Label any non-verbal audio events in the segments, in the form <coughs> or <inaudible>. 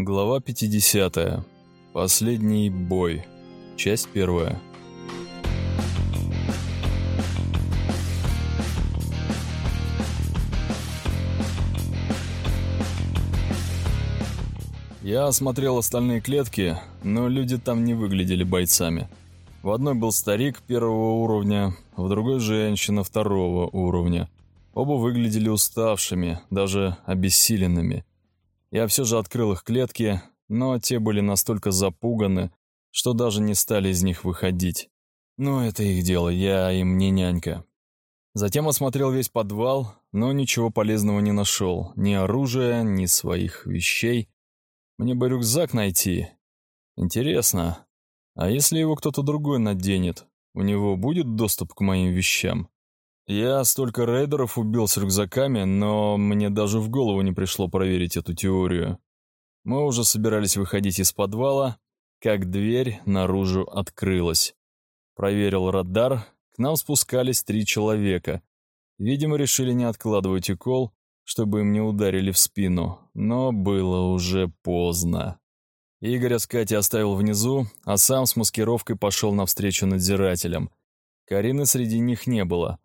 Глава 50. Последний бой. Часть первая. Я осмотрел остальные клетки, но люди там не выглядели бойцами. В одной был старик первого уровня, в другой женщина второго уровня. Оба выглядели уставшими, даже обессиленными. Я все же открыл их клетки, но те были настолько запуганы, что даже не стали из них выходить. Но это их дело, я им не нянька. Затем осмотрел весь подвал, но ничего полезного не нашел. Ни оружия, ни своих вещей. Мне бы рюкзак найти. Интересно, а если его кто-то другой наденет, у него будет доступ к моим вещам? Я столько рейдеров убил с рюкзаками, но мне даже в голову не пришло проверить эту теорию. Мы уже собирались выходить из подвала, как дверь наружу открылась. Проверил радар, к нам спускались три человека. Видимо, решили не откладывать укол, чтобы им не ударили в спину, но было уже поздно. Игоря с Катей оставил внизу, а сам с маскировкой пошел навстречу надзирателям. Карины среди них не было.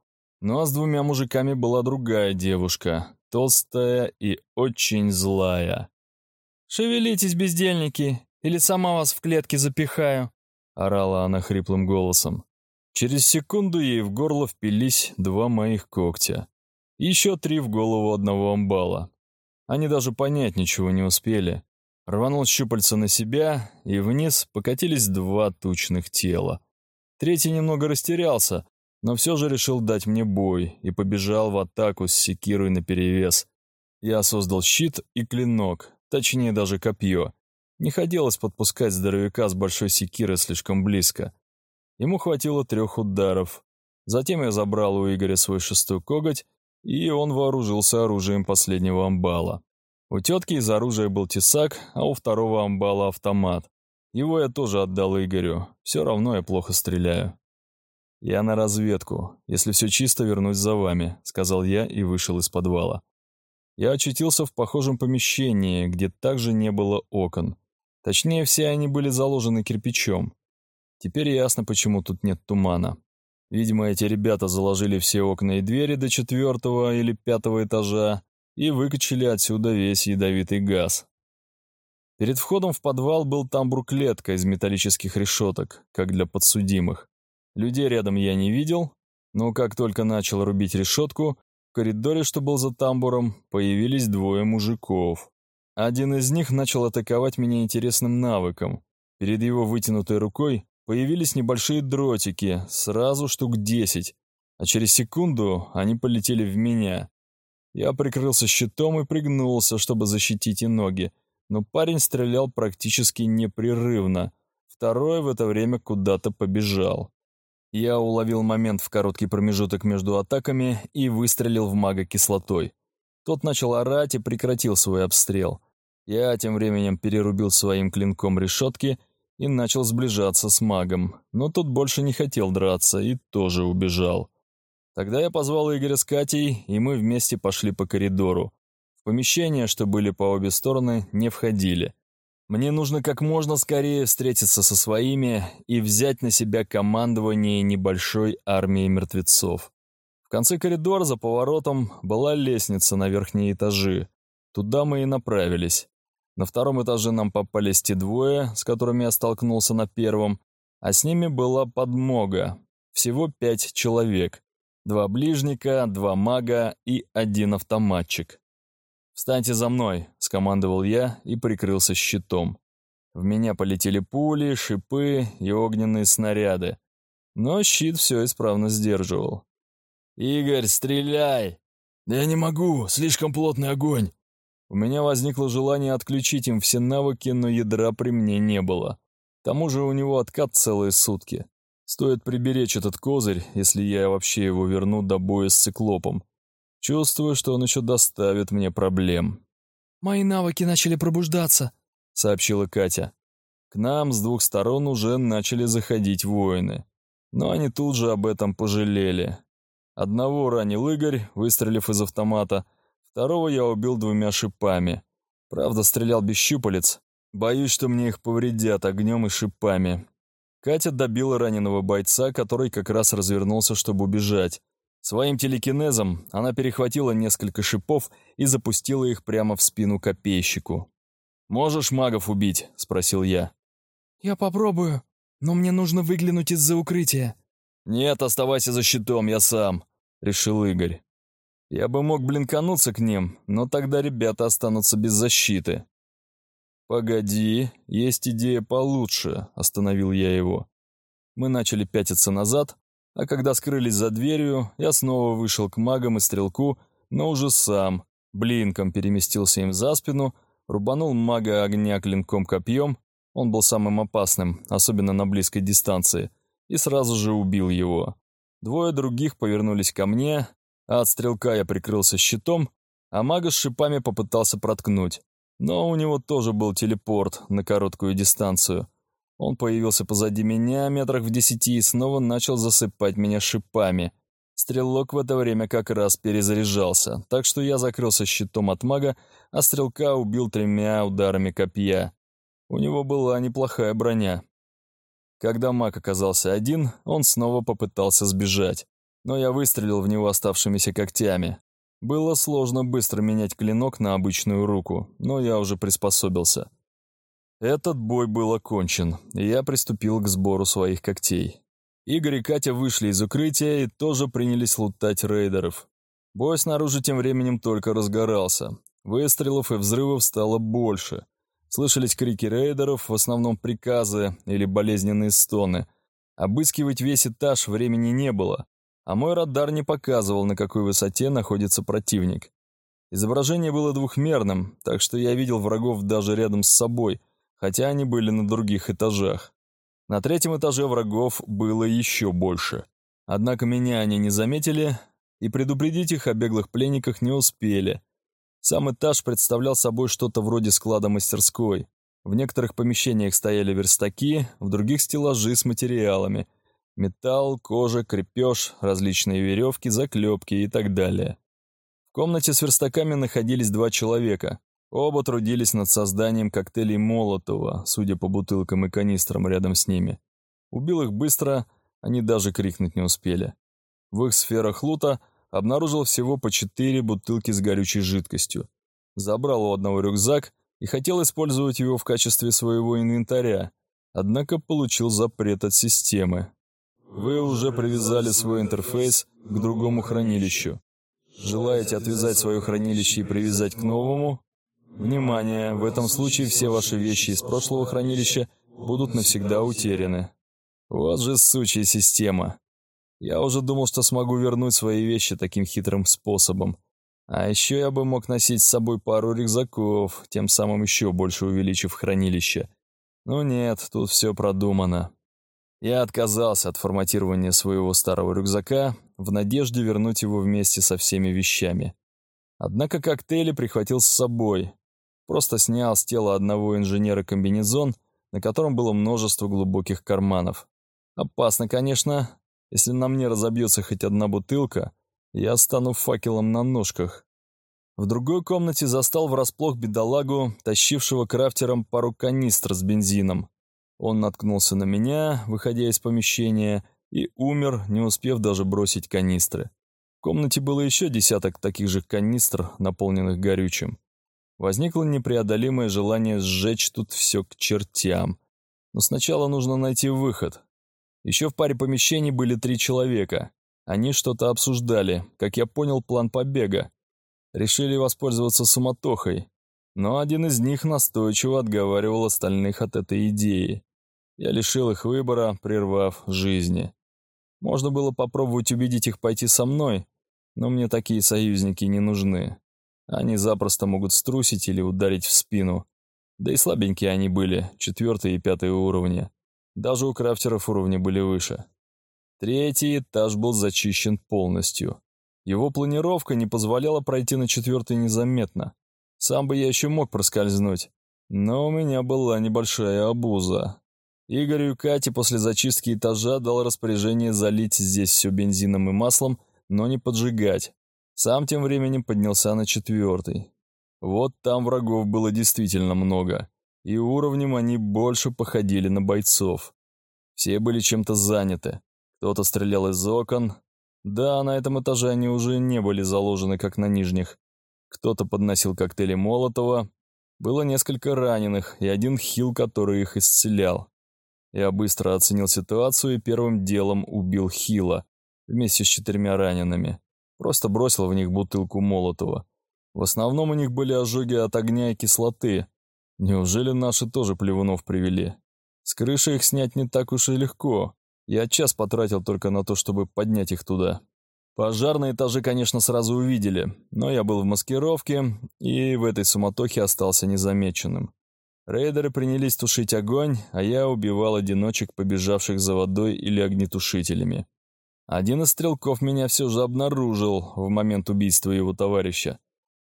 Ну а с двумя мужиками была другая девушка, толстая и очень злая. «Шевелитесь, бездельники, или сама вас в клетке запихаю», — орала она хриплым голосом. Через секунду ей в горло впились два моих когтя. Еще три в голову одного амбала. Они даже понять ничего не успели. Рванул щупальца на себя, и вниз покатились два тучных тела. Третий немного растерялся, но все же решил дать мне бой и побежал в атаку с секирой наперевес. Я создал щит и клинок, точнее даже копье. Не хотелось подпускать здоровяка с большой секирой слишком близко. Ему хватило трех ударов. Затем я забрал у Игоря свой шестой коготь, и он вооружился оружием последнего амбала. У тетки из оружия был тесак, а у второго амбала автомат. Его я тоже отдал Игорю, все равно я плохо стреляю. «Я на разведку. Если все чисто, вернусь за вами», — сказал я и вышел из подвала. Я очутился в похожем помещении, где также не было окон. Точнее, все они были заложены кирпичом. Теперь ясно, почему тут нет тумана. Видимо, эти ребята заложили все окна и двери до четвертого или пятого этажа и выкачали отсюда весь ядовитый газ. Перед входом в подвал был тамбур-клетка из металлических решеток, как для подсудимых. Людей рядом я не видел, но как только начал рубить решетку, в коридоре, что был за тамбуром, появились двое мужиков. Один из них начал атаковать меня интересным навыком. Перед его вытянутой рукой появились небольшие дротики, сразу штук десять, а через секунду они полетели в меня. Я прикрылся щитом и пригнулся, чтобы защитить и ноги, но парень стрелял практически непрерывно. Второй в это время куда-то побежал. Я уловил момент в короткий промежуток между атаками и выстрелил в мага кислотой. Тот начал орать и прекратил свой обстрел. Я тем временем перерубил своим клинком решетки и начал сближаться с магом, но тот больше не хотел драться и тоже убежал. Тогда я позвал Игоря с Катей, и мы вместе пошли по коридору. В помещения, что были по обе стороны, не входили. Мне нужно как можно скорее встретиться со своими и взять на себя командование небольшой армией мертвецов. В конце коридора за поворотом была лестница на верхние этажи. Туда мы и направились. На втором этаже нам попались те двое, с которыми я столкнулся на первом, а с ними была подмога. Всего пять человек. Два ближника, два мага и один автоматчик. «Встаньте за мной», — скомандовал я и прикрылся щитом. В меня полетели пули, шипы и огненные снаряды. Но щит все исправно сдерживал. «Игорь, стреляй!» «Да я не могу, слишком плотный огонь!» У меня возникло желание отключить им все навыки, но ядра при мне не было. К тому же у него откат целые сутки. Стоит приберечь этот козырь, если я вообще его верну до боя с циклопом. Чувствую, что он еще доставит мне проблем. «Мои навыки начали пробуждаться», — сообщила Катя. К нам с двух сторон уже начали заходить воины. Но они тут же об этом пожалели. Одного ранил Игорь, выстрелив из автомата, второго я убил двумя шипами. Правда, стрелял без щупалец, Боюсь, что мне их повредят огнем и шипами. Катя добила раненого бойца, который как раз развернулся, чтобы убежать. Своим телекинезом она перехватила несколько шипов и запустила их прямо в спину копейщику. «Можешь магов убить?» — спросил я. «Я попробую, но мне нужно выглянуть из-за укрытия». «Нет, оставайся за щитом, я сам», — решил Игорь. Я бы мог блинкануться к ним, но тогда ребята останутся без защиты. «Погоди, есть идея получше», — остановил я его. Мы начали пятиться назад, а когда скрылись за дверью, я снова вышел к магам и стрелку, но уже сам, блинком переместился им за спину, рубанул мага огня клинком-копьем, он был самым опасным, особенно на близкой дистанции, и сразу же убил его. Двое других повернулись ко мне, а от стрелка я прикрылся щитом, а мага с шипами попытался проткнуть. Но у него тоже был телепорт на короткую дистанцию. Он появился позади меня метрах в десяти и снова начал засыпать меня шипами. Стрелок в это время как раз перезаряжался, так что я закрылся щитом от мага, а стрелка убил тремя ударами копья. У него была неплохая броня. Когда маг оказался один, он снова попытался сбежать но я выстрелил в него оставшимися когтями. Было сложно быстро менять клинок на обычную руку, но я уже приспособился. Этот бой был окончен, и я приступил к сбору своих когтей. Игорь и Катя вышли из укрытия и тоже принялись лутать рейдеров. Бой снаружи тем временем только разгорался. Выстрелов и взрывов стало больше. Слышались крики рейдеров, в основном приказы или болезненные стоны. Обыскивать весь этаж времени не было а мой радар не показывал, на какой высоте находится противник. Изображение было двухмерным, так что я видел врагов даже рядом с собой, хотя они были на других этажах. На третьем этаже врагов было еще больше. Однако меня они не заметили, и предупредить их о беглых пленниках не успели. Сам этаж представлял собой что-то вроде склада-мастерской. В некоторых помещениях стояли верстаки, в других стеллажи с материалами – Металл, кожа, крепеж, различные веревки, заклепки и так далее. В комнате с верстаками находились два человека. Оба трудились над созданием коктейлей Молотова, судя по бутылкам и канистрам рядом с ними. Убил их быстро, они даже крикнуть не успели. В их сферах лута обнаружил всего по четыре бутылки с горючей жидкостью. Забрал у одного рюкзак и хотел использовать его в качестве своего инвентаря, однако получил запрет от системы. Вы уже привязали свой интерфейс к другому хранилищу. Желаете отвязать свое хранилище и привязать к новому? Внимание, в этом случае все ваши вещи из прошлого хранилища будут навсегда утеряны. Вот же сучья система. Я уже думал, что смогу вернуть свои вещи таким хитрым способом. А еще я бы мог носить с собой пару рюкзаков, тем самым еще больше увеличив хранилище. Но нет, тут все продумано. Я отказался от форматирования своего старого рюкзака в надежде вернуть его вместе со всеми вещами. Однако коктейли прихватил с собой. Просто снял с тела одного инженера комбинезон, на котором было множество глубоких карманов. Опасно, конечно. Если на мне разобьется хоть одна бутылка, я стану факелом на ножках. В другой комнате застал врасплох бедолагу, тащившего крафтером пару канистр с бензином. Он наткнулся на меня, выходя из помещения, и умер, не успев даже бросить канистры. В комнате было еще десяток таких же канистр, наполненных горючим. Возникло непреодолимое желание сжечь тут все к чертям. Но сначала нужно найти выход. Еще в паре помещений были три человека. Они что-то обсуждали, как я понял, план побега. Решили воспользоваться суматохой, но один из них настойчиво отговаривал остальных от этой идеи. Я лишил их выбора, прервав жизни. Можно было попробовать убедить их пойти со мной, но мне такие союзники не нужны. Они запросто могут струсить или ударить в спину. Да и слабенькие они были, четвертый и пятый уровня. Даже у крафтеров уровни были выше. Третий этаж был зачищен полностью. Его планировка не позволяла пройти на четвертый незаметно. Сам бы я еще мог проскользнуть. Но у меня была небольшая обуза. Игорю и Кате после зачистки этажа дал распоряжение залить здесь все бензином и маслом, но не поджигать. Сам тем временем поднялся на четвертый. Вот там врагов было действительно много. и уровнем они больше походили на бойцов. Все были чем-то заняты. Кто-то стрелял из окон. Да, на этом этаже они уже не были заложены, как на нижних. Кто-то подносил коктейли Молотова. Было несколько раненых и один хил, который их исцелял. Я быстро оценил ситуацию и первым делом убил хила вместе с четырьмя ранеными. Просто бросил в них бутылку Молотова. В основном у них были ожоги от огня и кислоты. Неужели наши тоже плевунов привели? С крыши их снять не так уж и легко. Я час потратил только на то, чтобы поднять их туда. Пожар на конечно, сразу увидели, но я был в маскировке и в этой суматохе остался незамеченным. Рейдеры принялись тушить огонь, а я убивал одиночек, побежавших за водой или огнетушителями. Один из стрелков меня все же обнаружил в момент убийства его товарища.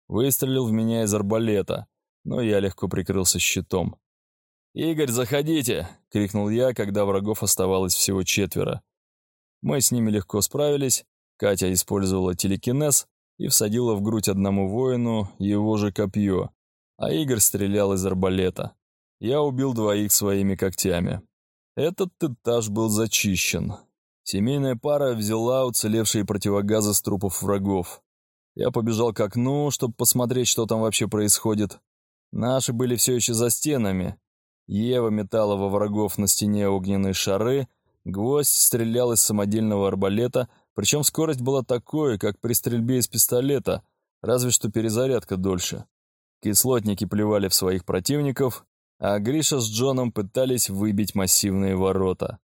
Выстрелил в меня из арбалета, но я легко прикрылся щитом. «Игорь, заходите!» — крикнул я, когда врагов оставалось всего четверо. Мы с ними легко справились, Катя использовала телекинез и всадила в грудь одному воину его же копье, а Игорь стрелял из арбалета. Я убил двоих своими когтями. Этот этаж был зачищен. Семейная пара взяла уцелевшие противогазы с трупов врагов. Я побежал к окну, чтобы посмотреть, что там вообще происходит. Наши были все еще за стенами, Ева метала во врагов на стене огненные шары, гвоздь стрелял из самодельного арбалета, причем скорость была такой, как при стрельбе из пистолета, разве что перезарядка дольше. Кислотники плевали в своих противников, а Гриша с Джоном пытались выбить массивные ворота.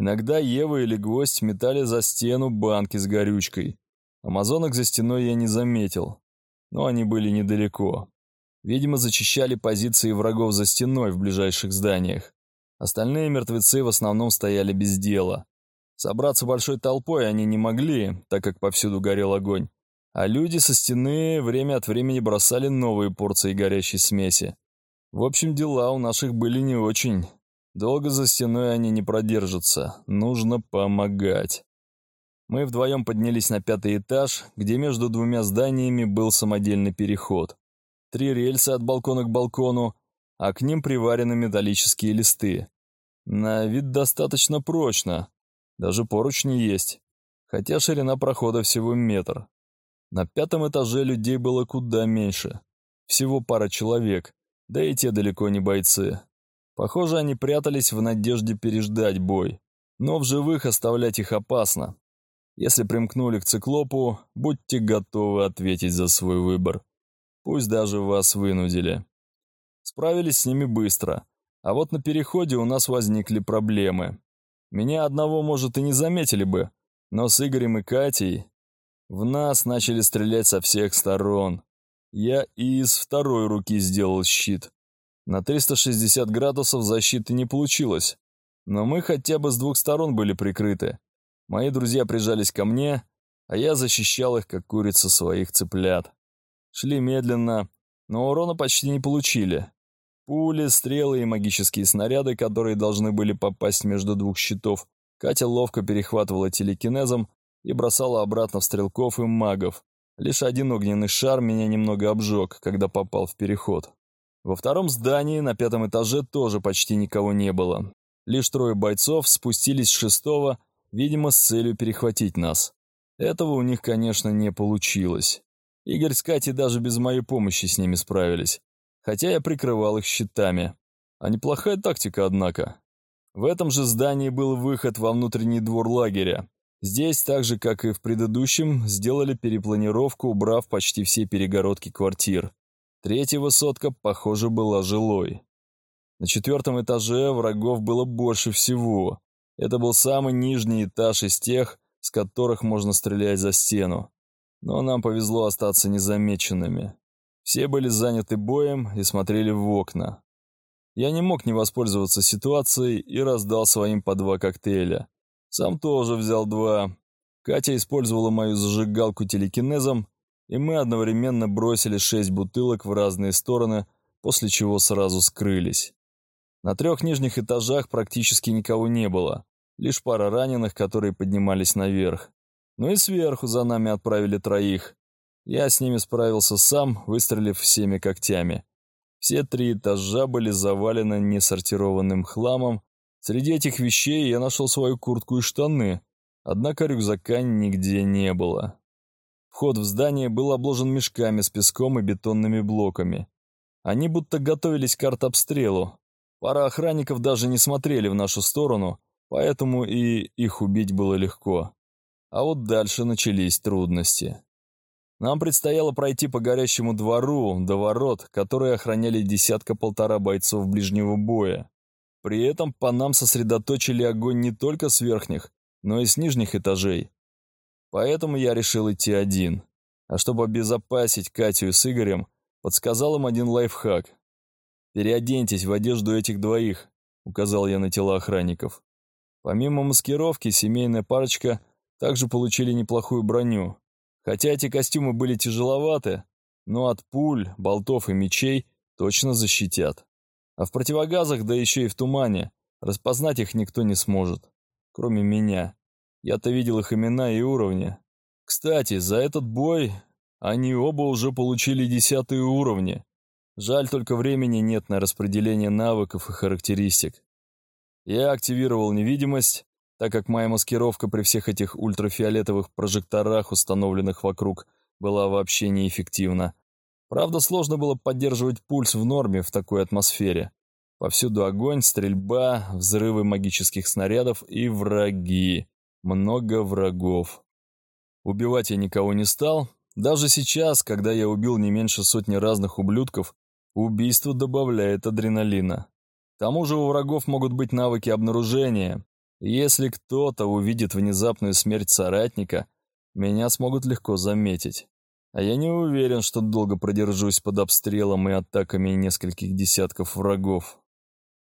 Иногда Ева или Гвоздь метали за стену банки с горючкой. Амазонок за стеной я не заметил, но они были недалеко. Видимо, зачищали позиции врагов за стеной в ближайших зданиях. Остальные мертвецы в основном стояли без дела. Собраться большой толпой они не могли, так как повсюду горел огонь. А люди со стены время от времени бросали новые порции горящей смеси. В общем, дела у наших были не очень. Долго за стеной они не продержатся. Нужно помогать. Мы вдвоем поднялись на пятый этаж, где между двумя зданиями был самодельный переход три рельса от балкона к балкону, а к ним приварены металлические листы. На вид достаточно прочно, даже поручни есть, хотя ширина прохода всего метр. На пятом этаже людей было куда меньше, всего пара человек, да и те далеко не бойцы. Похоже, они прятались в надежде переждать бой, но в живых оставлять их опасно. Если примкнули к циклопу, будьте готовы ответить за свой выбор. Пусть даже вас вынудили. Справились с ними быстро. А вот на переходе у нас возникли проблемы. Меня одного, может, и не заметили бы, но с Игорем и Катей в нас начали стрелять со всех сторон. Я и из второй руки сделал щит. На 360 градусов защиты не получилось, но мы хотя бы с двух сторон были прикрыты. Мои друзья прижались ко мне, а я защищал их, как курица своих цыплят. Шли медленно, но урона почти не получили. Пули, стрелы и магические снаряды, которые должны были попасть между двух щитов, Катя ловко перехватывала телекинезом и бросала обратно в стрелков и магов. Лишь один огненный шар меня немного обжег, когда попал в переход. Во втором здании на пятом этаже тоже почти никого не было. Лишь трое бойцов спустились с шестого, видимо, с целью перехватить нас. Этого у них, конечно, не получилось. Игорь с Катей даже без моей помощи с ними справились, хотя я прикрывал их щитами. А неплохая тактика, однако. В этом же здании был выход во внутренний двор лагеря. Здесь, так же как и в предыдущем, сделали перепланировку, убрав почти все перегородки квартир. Третья высотка, похоже, была жилой. На четвертом этаже врагов было больше всего. Это был самый нижний этаж из тех, с которых можно стрелять за стену. Но нам повезло остаться незамеченными. Все были заняты боем и смотрели в окна. Я не мог не воспользоваться ситуацией и раздал своим по два коктейля. Сам тоже взял два. Катя использовала мою зажигалку телекинезом, и мы одновременно бросили шесть бутылок в разные стороны, после чего сразу скрылись. На трех нижних этажах практически никого не было, лишь пара раненых, которые поднимались наверх. Ну и сверху за нами отправили троих. Я с ними справился сам, выстрелив всеми когтями. Все три этажа были завалены несортированным хламом. Среди этих вещей я нашел свою куртку и штаны, однако рюкзака нигде не было. Вход в здание был обложен мешками с песком и бетонными блоками. Они будто готовились к артобстрелу. Пара охранников даже не смотрели в нашу сторону, поэтому и их убить было легко. А вот дальше начались трудности. Нам предстояло пройти по горящему двору до ворот, которые охраняли десятка-полтора бойцов ближнего боя. При этом по нам сосредоточили огонь не только с верхних, но и с нижних этажей. Поэтому я решил идти один. А чтобы обезопасить Катю с Игорем, подсказал им один лайфхак. «Переоденьтесь в одежду этих двоих», — указал я на тела охранников. Помимо маскировки, семейная парочка также получили неплохую броню. Хотя эти костюмы были тяжеловаты, но от пуль, болтов и мечей точно защитят. А в противогазах, да еще и в тумане, распознать их никто не сможет. Кроме меня. Я-то видел их имена и уровни. Кстати, за этот бой они оба уже получили десятые уровни. Жаль, только времени нет на распределение навыков и характеристик. Я активировал невидимость, так как моя маскировка при всех этих ультрафиолетовых прожекторах, установленных вокруг, была вообще неэффективна. Правда, сложно было поддерживать пульс в норме в такой атмосфере. Повсюду огонь, стрельба, взрывы магических снарядов и враги. Много врагов. Убивать я никого не стал. Даже сейчас, когда я убил не меньше сотни разных ублюдков, убийство добавляет адреналина. К тому же у врагов могут быть навыки обнаружения, если кто-то увидит внезапную смерть соратника, меня смогут легко заметить. А я не уверен, что долго продержусь под обстрелом и атаками нескольких десятков врагов.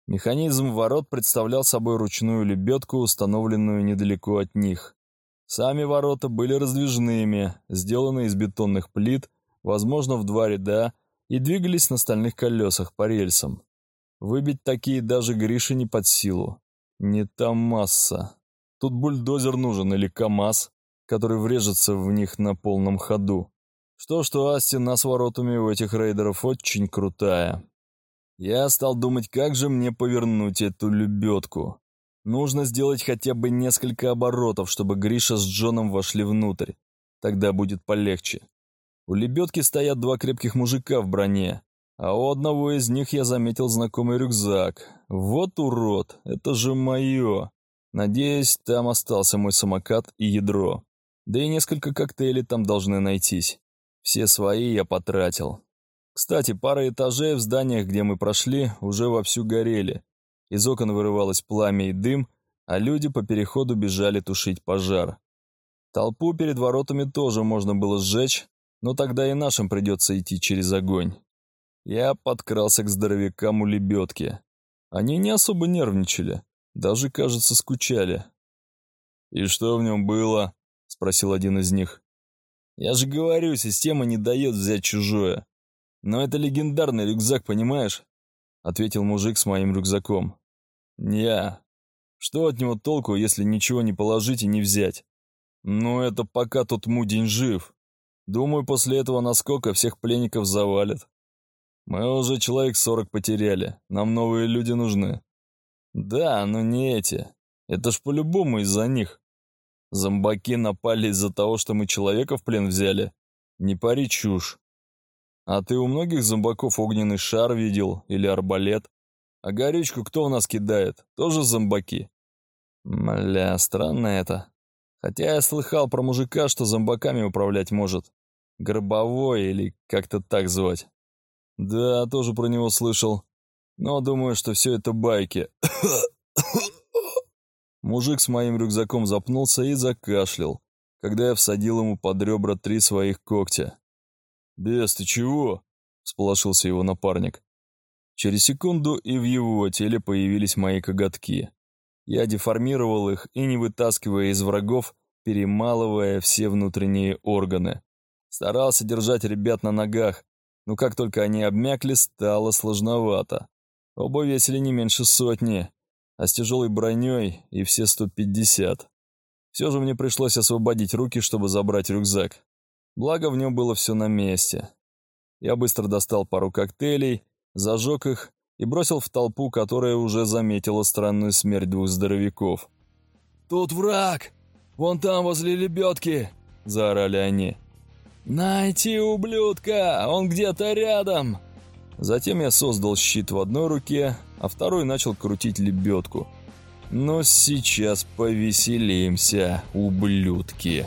Механизм ворот представлял собой ручную лебедку, установленную недалеко от них. Сами ворота были раздвижными, сделаны из бетонных плит, возможно, в два ряда, и двигались на стальных колесах по рельсам. Выбить такие даже Грише не под силу. Не та масса. Тут бульдозер нужен или КАМАЗ, который врежется в них на полном ходу. Что-что а стена с воротами у этих рейдеров очень крутая. Я стал думать, как же мне повернуть эту лебедку. Нужно сделать хотя бы несколько оборотов, чтобы Гриша с Джоном вошли внутрь. Тогда будет полегче. У лебедки стоят два крепких мужика в броне, а у одного из них я заметил знакомый рюкзак. Вот урод, это же мое. Надеюсь, там остался мой самокат и ядро. Да и несколько коктейлей там должны найтись. Все свои я потратил. Кстати, пара этажей в зданиях, где мы прошли, уже вовсю горели. Из окон вырывалось пламя и дым, а люди по переходу бежали тушить пожар. Толпу перед воротами тоже можно было сжечь, но тогда и нашим придется идти через огонь. Я подкрался к здоровякам у лебедки. Они не особо нервничали, даже, кажется, скучали. «И что в нем было?» — спросил один из них. «Я же говорю, система не дает взять чужое. Но это легендарный рюкзак, понимаешь?» — ответил мужик с моим рюкзаком. «Я. Что от него толку, если ничего не положить и не взять? Ну, это пока тот мудень жив. Думаю, после этого наскока всех пленников завалят. Мы уже человек сорок потеряли. Нам новые люди нужны. Да, но не эти. Это ж по-любому из-за них. Зомбаки напали из-за того, что мы человека в плен взяли. Не пари чушь. А ты у многих зомбаков огненный шар видел или арбалет? А горючку кто у нас кидает? Тоже зомбаки? Мля, странно это. Хотя я слыхал про мужика, что зомбаками управлять может. Гробовой или как-то так звать. Да, тоже про него слышал. Но думаю, что все это байки. <coughs> Мужик с моим рюкзаком запнулся и закашлял, когда я всадил ему под ребра три своих когтя. «Бес, ты чего?» — всполошился его напарник. Через секунду и в его теле появились мои коготки. Я деформировал их и, не вытаскивая из врагов, перемалывая все внутренние органы. Старался держать ребят на ногах, но как только они обмякли, стало сложновато. Оба весили не меньше сотни, а с тяжелой броней и все 150. Все же мне пришлось освободить руки, чтобы забрать рюкзак. Благо в нем было все на месте. Я быстро достал пару коктейлей зажег их и бросил в толпу, которая уже заметила странную смерть двух здоровяков. «Тут враг! Вон там, возле лебедки!» – заорали они. «Найти ублюдка! Он где-то рядом!» Затем я создал щит в одной руке, а второй начал крутить лебедку. Но сейчас повеселимся, ублюдки.